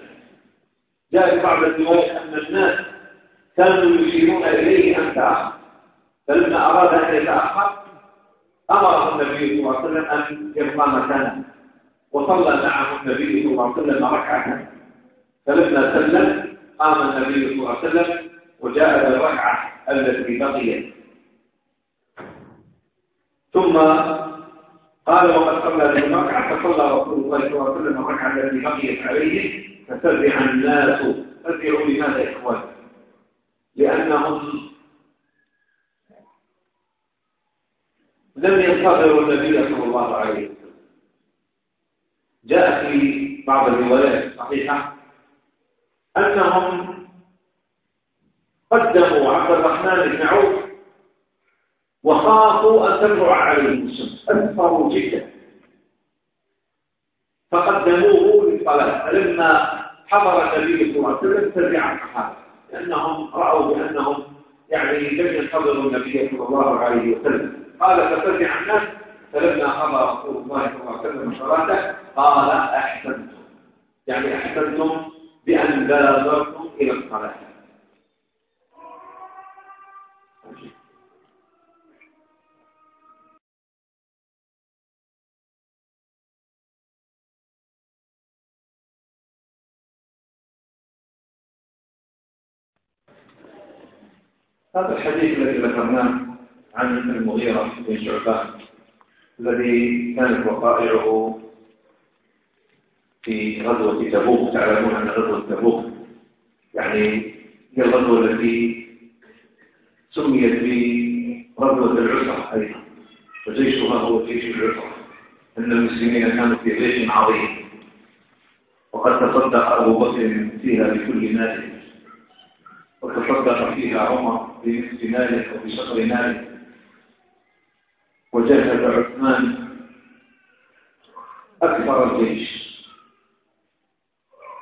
جاء بعض الروايات أن الناس كانوا يشيرون إليه أن تأخر. فلما أراد أن يتأخر أمره النبي صلى الله عليه وسلم أن مكانه وصلى معه النبي صلى الله عليه وسلم ركعة فلما سلم قام النبي صلى الله عليه وسلم وجاء بالركعة التي بقيت. ثم قال وقد صلى به ركعة فصلى رسول الله صلى الله عليه وسلم الركعة التي بقيت عليه فتبع الناس. تبعوا لماذا إخوان؟ لأنهم لم ينتظروا النبي صلى الله عليه وسلم. جاء في بعض الروايات الصحيحة أنهم قدموا عبد الرحمن بن عوف وخافوا أن تطلع عليهم الشمس. أنفروا جدا. فقدموه للصلاة. فلما حضر النبي صلى الله عليه وسلم تبع الصحابة. لأنهم رأوا بأنهم يعني لم ينتظروا النبي صلى الله عليه وسلم. قال الناس فلما قضى رسول الله صلى الله عليه وسلم قال أحسنتم. يعني أحسنتم بأن بادرتم إلى الصلاة. هذا الحديث الذي ذكرناه. عن المغيرة بن شعبان الذي كانت وقائعه في غزوة تبوك. تعلمون أن غزوة تبوك يعني هي الغزوة التي سميت بغزوة العسرة أيضا وجيشها هو جيش العسرة أن المسلمين كانوا في جيش عظيم. وقد تصدق أبو بكر فيها بكل مال وتصدق فيها عمر بنصف ماله وبشطر ماله. وجهز عثمان أكبر الجيش.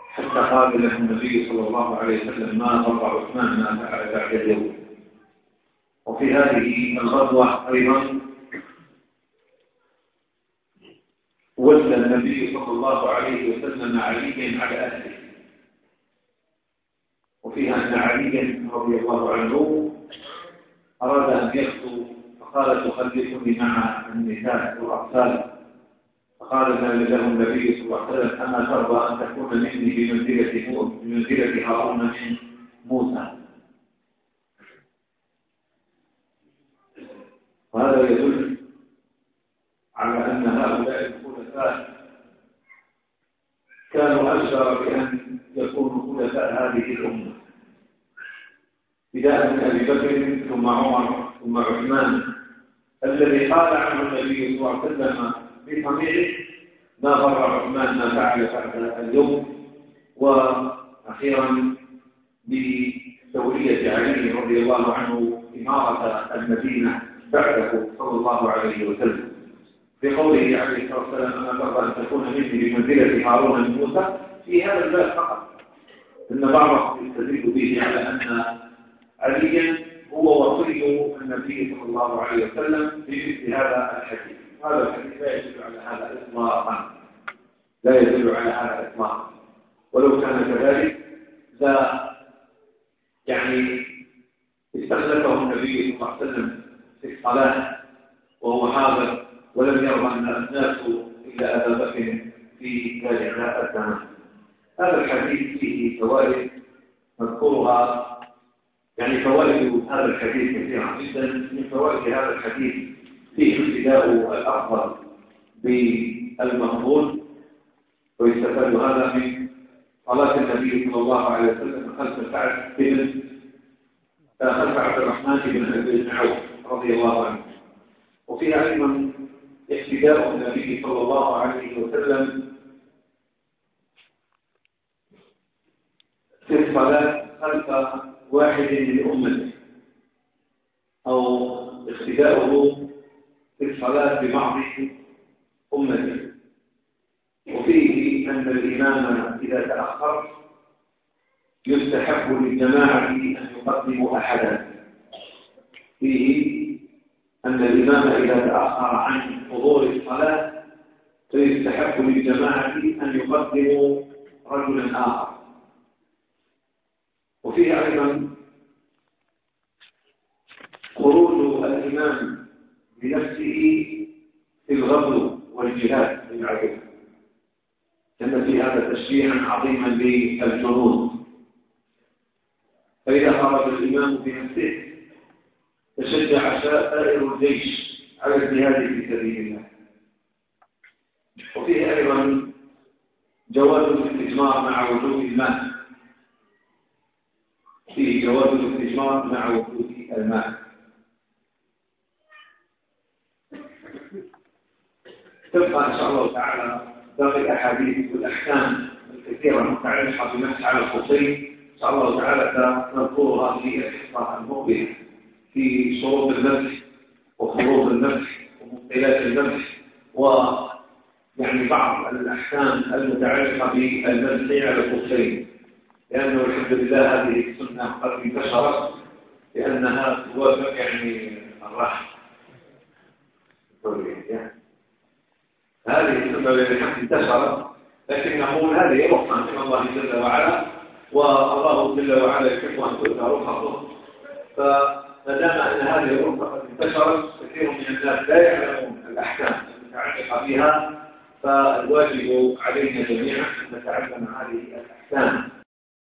حتى قال له النبي صلى الله عليه وسلم ما ضر عثمان ما فعل بعد اليوم. وفي هذه الغزوة أيضا ولى النبي صلى الله عليه وسلم عليا على أهله. وفيها أن عليا رضي الله عنه أراد أن يخطو فقال تخلفني مع النساء والأطفال. فقال له النبي صلى الله عليه وسلم أما ترضى أن تكون مني بمنزلة بمنزلة هارون من موسى. وهذا يدل على أن هؤلاء الخلفاء كانوا أشهر بأن يكونوا خلفاء هذه الأمة. بداية من أبي بكر ثم عمر ثم عثمان. الذي قال عنه النبي صلى الله عليه وسلم في صنيعه ما غر عثمان ما فعل بعد اليوم؟ وأخيرا بتولية علي رضي الله عنه إمارة المدينة بعده صلى الله عليه وسلم. في قوله عليه الصلاة والسلام أنا ترضى أن تكون مني بمنزلة هارون من موسى في هذا الباب فقط. إن بعضهم يستدل به على أن عليا هو وصي النبي صلى الله عليه وسلم في هذا الحديث. هذا الحديث لا يدل على هذا إطلاقا. لا يدل على هذا إطلاقا. ولو كان كذلك لا يعني استخلفه النبي صلى الله عليه وسلم في الصلاة وهو حاضر ولم يرضى الناس إلا أبا بكر في ذلك الزمان. هذا الحديث فيه فوائد نذكرها يعني فوائد هذا الحديث كثيرة جدا. من فوائد هذا الحديث فيه ابتداء الأفضل بالمقبول ويستفاد هذا من صلاة النبي صلى الله عليه وسلم خلف سعد بن خلف عبد الرحمن بن عوف رضي الله عنه. وفيها أيضا اقتداء النبي صلى الله عليه وسلم في الصلاة خلف واحد من أمته أو اقتداؤه في الصلاة ببعض أمته وفيه أن الإمام إذا تأخر يستحب للجماعة أن يقدموا أحدا. فيه أن الإمام إذا تأخر عن حضور الصلاة فيستحب للجماعة أن يقدموا رجلا آخر. وفيه أيضا خروج الإمام بنفسه في الغزو والجهاد للعدو كان في هذا تشجيعا عظيما للجنود. فإذا خرج الإمام بنفسه تشجع سائر الجيش على الجهاد في سبيل الله. وفيه أيضا جواز الاستثمار مع وجود الماء فيه جواز الاستثمار مع وجود الماء. تبقى إن شاء الله تعالى باقي الأحاديث والأحكام الكثيرة المتعلقة بمسح على الخصين إن شاء الله تعالى سنذكرها في الحصة المقبلة في شروط المسح وفروض المسح ومبطلات المسح ويعني بعض الأحكام المتعلقة بالمسح على الخفين لأنه الحمد لله هذه السنة قد انتشرت لأنها توافق يعني الراحة. هذه السنة الحمد انتشرت لكن نقول هذه رخصة من الله جل وعلا والله جل وعلا يحب أن تؤتى رخصه ما دام أن هذه الامه قد انتشرت كثير من الناس لا يعلمون الأحكام المتعلقه بها فالواجب علينا جميعا أن نتعلم هذه الأحكام.